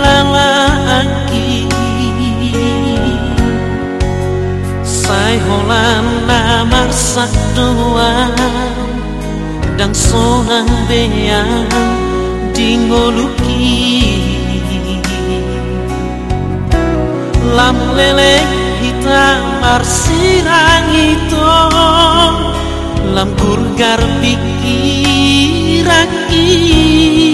lalaki Saiholan namar sakduan Dan sonang beyang dingoluki Lam lele hitam arsirang itu Lam gurgar pikiran ini.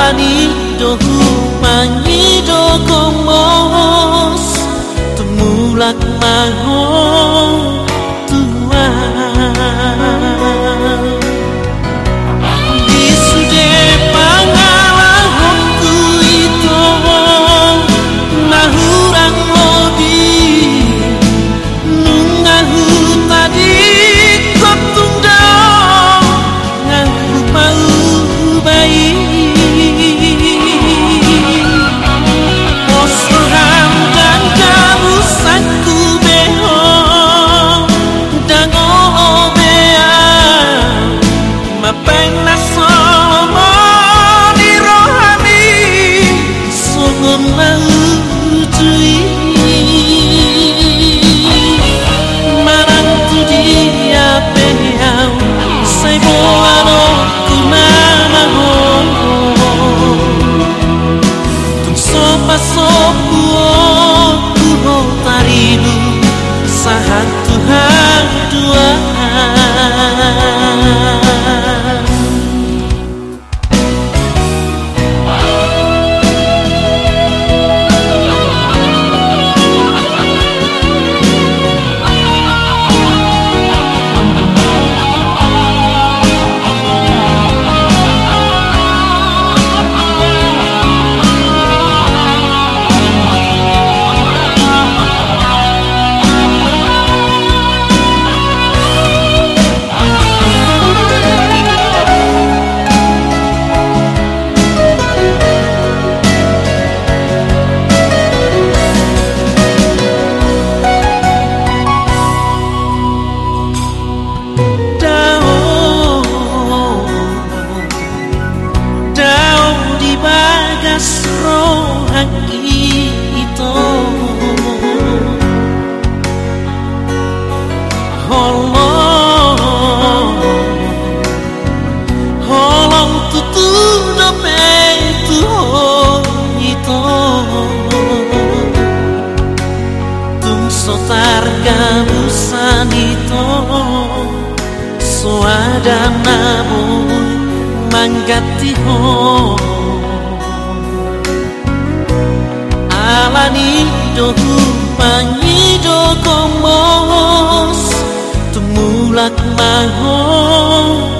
manggati ho alani dohu pangido komos tumulak mahon sotarga suada namun manggati ho alani dohu panyido komos tumulak mahon